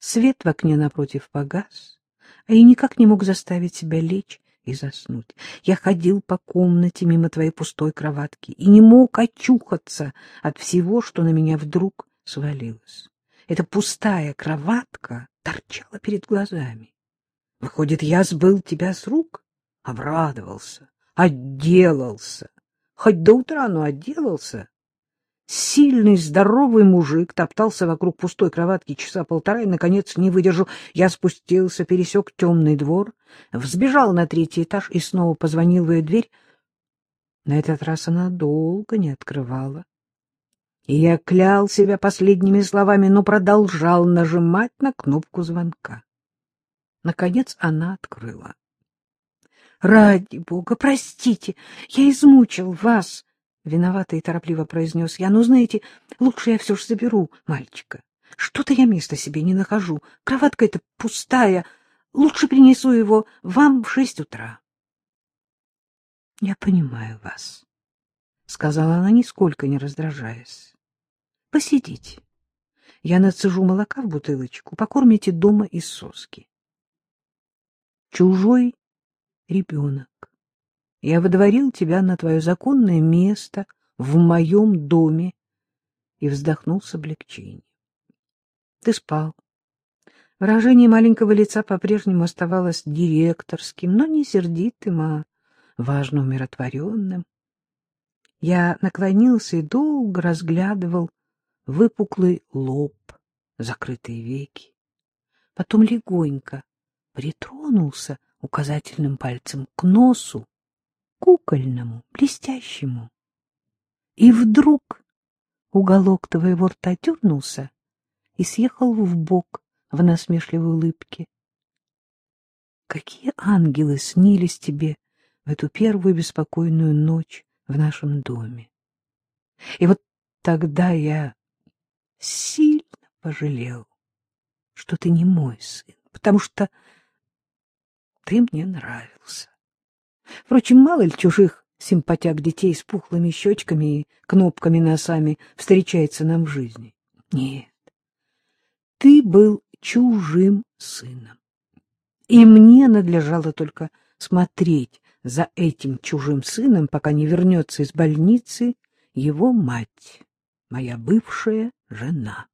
Свет в окне напротив погас, а я никак не мог заставить себя лечь и заснуть. Я ходил по комнате мимо твоей пустой кроватки и не мог очухаться от всего, что на меня вдруг свалилось. Эта пустая кроватка торчала перед глазами. Выходит, я сбыл тебя с рук? Обрадовался, отделался. Хоть до утра, но отделался. Сильный, здоровый мужик топтался вокруг пустой кроватки часа полтора и, наконец, не выдержал. Я спустился, пересек темный двор, взбежал на третий этаж и снова позвонил в ее дверь. На этот раз она долго не открывала. И я клял себя последними словами, но продолжал нажимать на кнопку звонка. Наконец она открыла. — Ради бога, простите, я измучил вас! — виновато и торопливо произнес я. — Ну, знаете, лучше я все же заберу мальчика. Что-то я места себе не нахожу. Кроватка эта пустая. Лучше принесу его вам в шесть утра. — Я понимаю вас, — сказала она, нисколько не раздражаясь. — Посидите. Я нацежу молока в бутылочку, покормите дома из соски. Чужой ребенок. Я выдворил тебя на твое законное место в моем доме и вздохнул с облегчением. Ты спал. Выражение маленького лица по-прежнему оставалось директорским, но не сердитым, а важно умиротворенным. Я наклонился и долго разглядывал выпуклый лоб, закрытые веки. Потом легонько притронулся указательным пальцем к носу, кукольному, блестящему. И вдруг уголок твоего рта дернулся и съехал в бок в насмешливой улыбке. Какие ангелы снились тебе в эту первую беспокойную ночь в нашем доме? И вот тогда я сильно пожалел, что ты не мой сын, потому что ты мне нравился. Впрочем, мало ли чужих симпатяк детей с пухлыми щечками и кнопками-носами встречается нам в жизни. Нет, ты был чужим сыном. И мне надлежало только смотреть за этим чужим сыном, пока не вернется из больницы его мать, моя бывшая жена.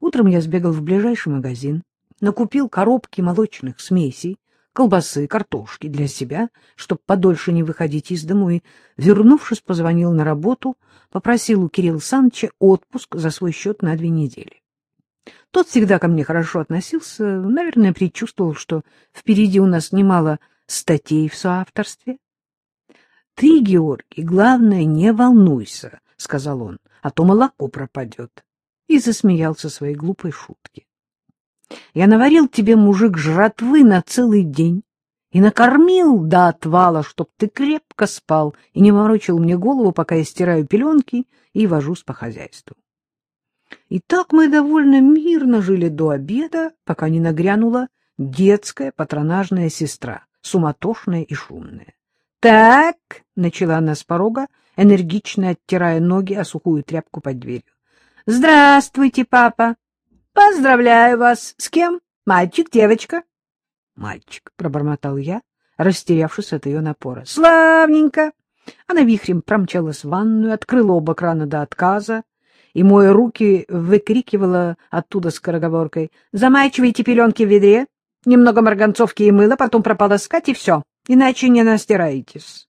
Утром я сбегал в ближайший магазин, накупил коробки молочных смесей, колбасы, картошки для себя, чтобы подольше не выходить из дому, и, вернувшись, позвонил на работу, попросил у Кирилла Саныча отпуск за свой счет на две недели. Тот всегда ко мне хорошо относился, наверное, предчувствовал, что впереди у нас немало статей в соавторстве. — Ты, Георгий, главное, не волнуйся, — сказал он, — а то молоко пропадет. И засмеялся своей глупой шутки. Я наварил тебе, мужик, жратвы на целый день и накормил до отвала, чтоб ты крепко спал и не морочил мне голову, пока я стираю пеленки и вожусь по хозяйству. И так мы довольно мирно жили до обеда, пока не нагрянула детская патронажная сестра, суматошная и шумная. — Так, — начала она с порога, энергично оттирая ноги о сухую тряпку под дверью. — Здравствуйте, папа. Поздравляю вас. С кем? Мальчик, девочка? Мальчик, пробормотал я, растерявшись от ее напора. Славненько. Она вихрем промчалась в ванную, открыла оба крана до отказа, и, мои руки, выкрикивала оттуда скороговоркой. «Замачивайте пеленки в ведре, немного марганцовки и мыла, потом прополоскать, и все, иначе не настираетесь».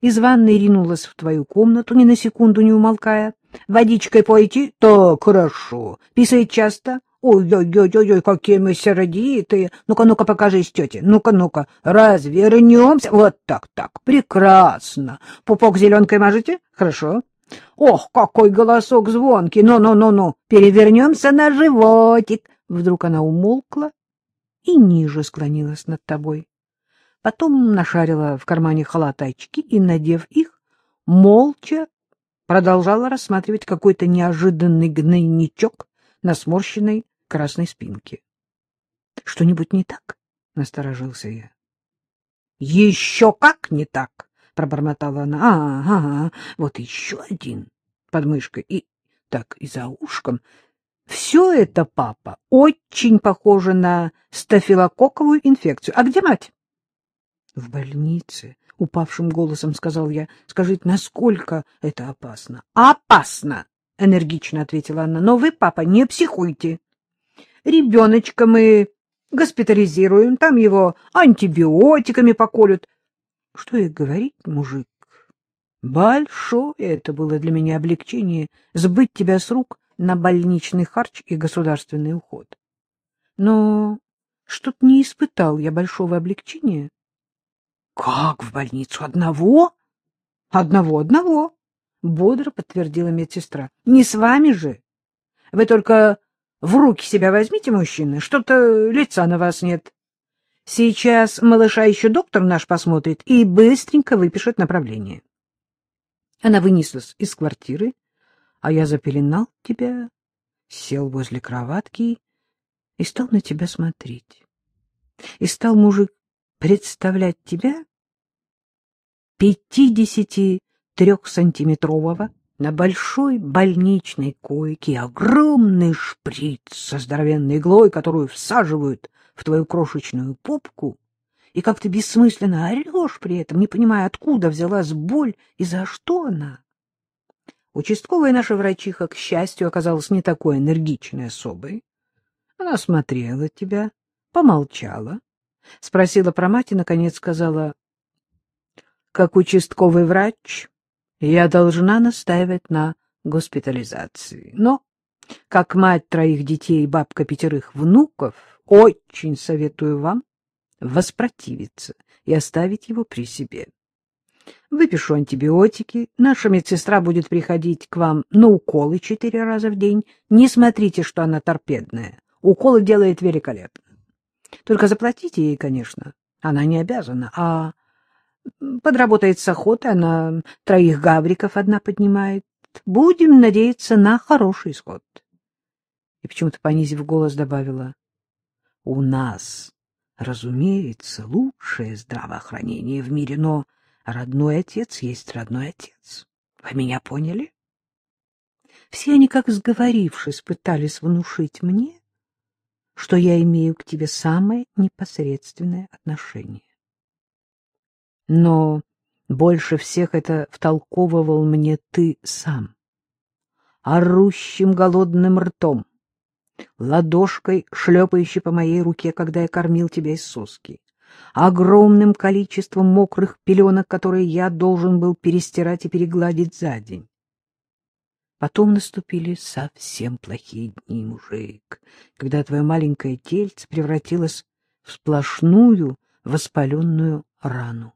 Из ванной ринулась в твою комнату, ни на секунду не умолкая. Водичкой пойти? Так, хорошо. Писает часто? Ой-ой-ой-ой, какие мы сердитые. Ну-ка, ну-ка, покажись, тете. Ну-ка, ну-ка, развернемся. Вот так, так, прекрасно. Пупок зеленкой мажете? Хорошо. Ох, какой голосок звонкий. Ну-ну-ну-ну, перевернемся на животик. Вдруг она умолкла и ниже склонилась над тобой. Потом нашарила в кармане халата очки и, надев их, молча продолжала рассматривать какой-то неожиданный гнойничок на сморщенной красной спинке. — Что-нибудь не так? — насторожился я. — Еще как не так! — пробормотала она. А, — Ага, вот еще один под мышкой и так и за ушком. Все это, папа, очень похоже на стафилококковую инфекцию. А где мать? — В больнице, — упавшим голосом сказал я. — Скажите, насколько это опасно? — Опасно, — энергично ответила она. — Но вы, папа, не психуйте. Ребеночка мы госпитализируем, там его антибиотиками поколют. Что и говорить, мужик, большое это было для меня облегчение сбыть тебя с рук на больничный харч и государственный уход. Но что-то не испытал я большого облегчения. — Как в больницу? Одного? — Одного, одного, — бодро подтвердила медсестра. — Не с вами же. Вы только в руки себя возьмите, мужчины, что-то лица на вас нет. Сейчас малыша еще доктор наш посмотрит и быстренько выпишет направление. Она вынеслась из квартиры, а я запеленал тебя, сел возле кроватки и стал на тебя смотреть. И стал, мужик, представлять тебя пятидесяти трехсантиметрового на большой больничной койке огромный шприц со здоровенной иглой, которую всаживают в твою крошечную попку, и как ты бессмысленно орешь при этом, не понимая, откуда взялась боль и за что она. Участковая наша врачиха, к счастью, оказалась не такой энергичной особой. Она смотрела тебя, помолчала, спросила про мать и, наконец, сказала, — Как участковый врач я должна настаивать на госпитализации. Но, как мать троих детей и бабка пятерых внуков, очень советую вам воспротивиться и оставить его при себе. Выпишу антибиотики, наша медсестра будет приходить к вам на уколы четыре раза в день. Не смотрите, что она торпедная. Уколы делает великолепно. Только заплатите ей, конечно. Она не обязана, а подработает с охотой, она троих гавриков одна поднимает. Будем надеяться на хороший исход. И почему-то, понизив голос, добавила, — У нас, разумеется, лучшее здравоохранение в мире, но родной отец есть родной отец. Вы меня поняли? Все они, как сговорившись, пытались внушить мне, что я имею к тебе самое непосредственное отношение. Но больше всех это втолковывал мне ты сам. Орущим голодным ртом, ладошкой, шлепающей по моей руке, когда я кормил тебя из соски, огромным количеством мокрых пеленок, которые я должен был перестирать и перегладить за день. Потом наступили совсем плохие дни, мужик, когда твое маленькое тельце превратилось в сплошную воспаленную рану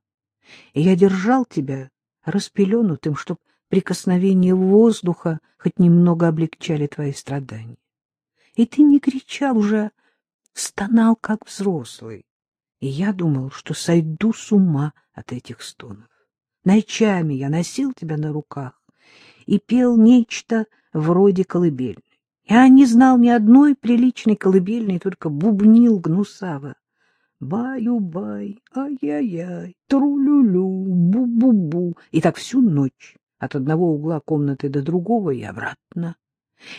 и я держал тебя распеленутым, чтоб прикосновение воздуха хоть немного облегчали твои страдания. И ты не кричал уже, стонал, как взрослый. И я думал, что сойду с ума от этих стонов. Ночами я носил тебя на руках и пел нечто вроде колыбельной. Я не знал ни одной приличной колыбельной, только бубнил гнусаво. Баю-бай, ай-яй-яй, тру-лю-лю, бу-бу-бу. И так всю ночь, от одного угла комнаты до другого и обратно.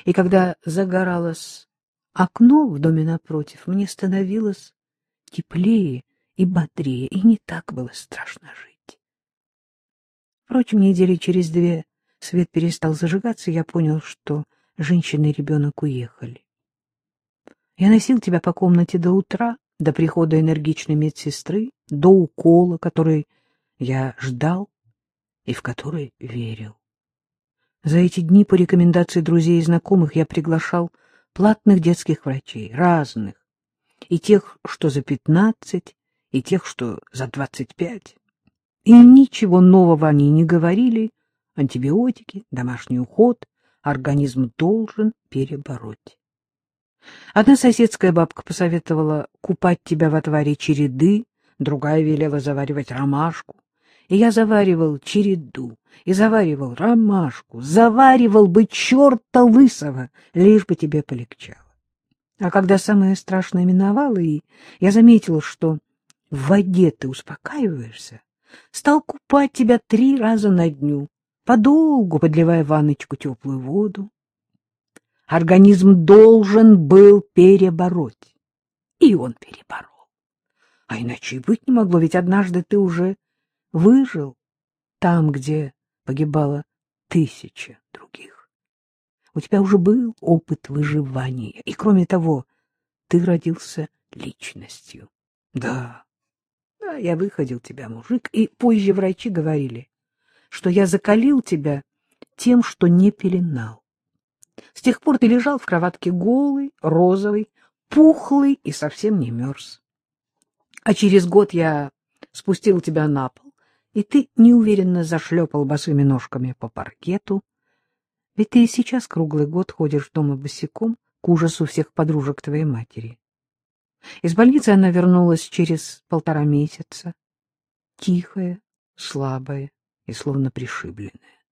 И когда загоралось окно в доме напротив, мне становилось теплее и бодрее, и не так было страшно жить. Впрочем, недели через две свет перестал зажигаться, и я понял, что женщина и ребенок уехали. Я носил тебя по комнате до утра, до прихода энергичной медсестры, до укола, который я ждал и в который верил. За эти дни по рекомендации друзей и знакомых я приглашал платных детских врачей, разных, и тех, что за пятнадцать, и тех, что за двадцать пять. И ничего нового они не говорили, антибиотики, домашний уход, организм должен перебороть. Одна соседская бабка посоветовала купать тебя в отваре череды, другая велела заваривать ромашку. И я заваривал череду, и заваривал ромашку, заваривал бы черта лысого, лишь бы тебе полегчало. А когда самое страшное миновало, и я заметил, что в воде ты успокаиваешься, стал купать тебя три раза на дню, подолгу подливая ванночку теплую воду. Организм должен был перебороть. И он переборол. А иначе и быть не могло, ведь однажды ты уже выжил там, где погибала тысяча других. У тебя уже был опыт выживания, и, кроме того, ты родился личностью. Да, да, я выходил тебя, мужик, и позже врачи говорили, что я закалил тебя тем, что не пеленал. С тех пор ты лежал в кроватке голый, розовый, пухлый и совсем не мерз. А через год я спустил тебя на пол, и ты неуверенно зашлепал босыми ножками по паркету. Ведь ты и сейчас круглый год ходишь дома босиком к ужасу всех подружек твоей матери. Из больницы она вернулась через полтора месяца, тихая, слабая и словно пришибленная.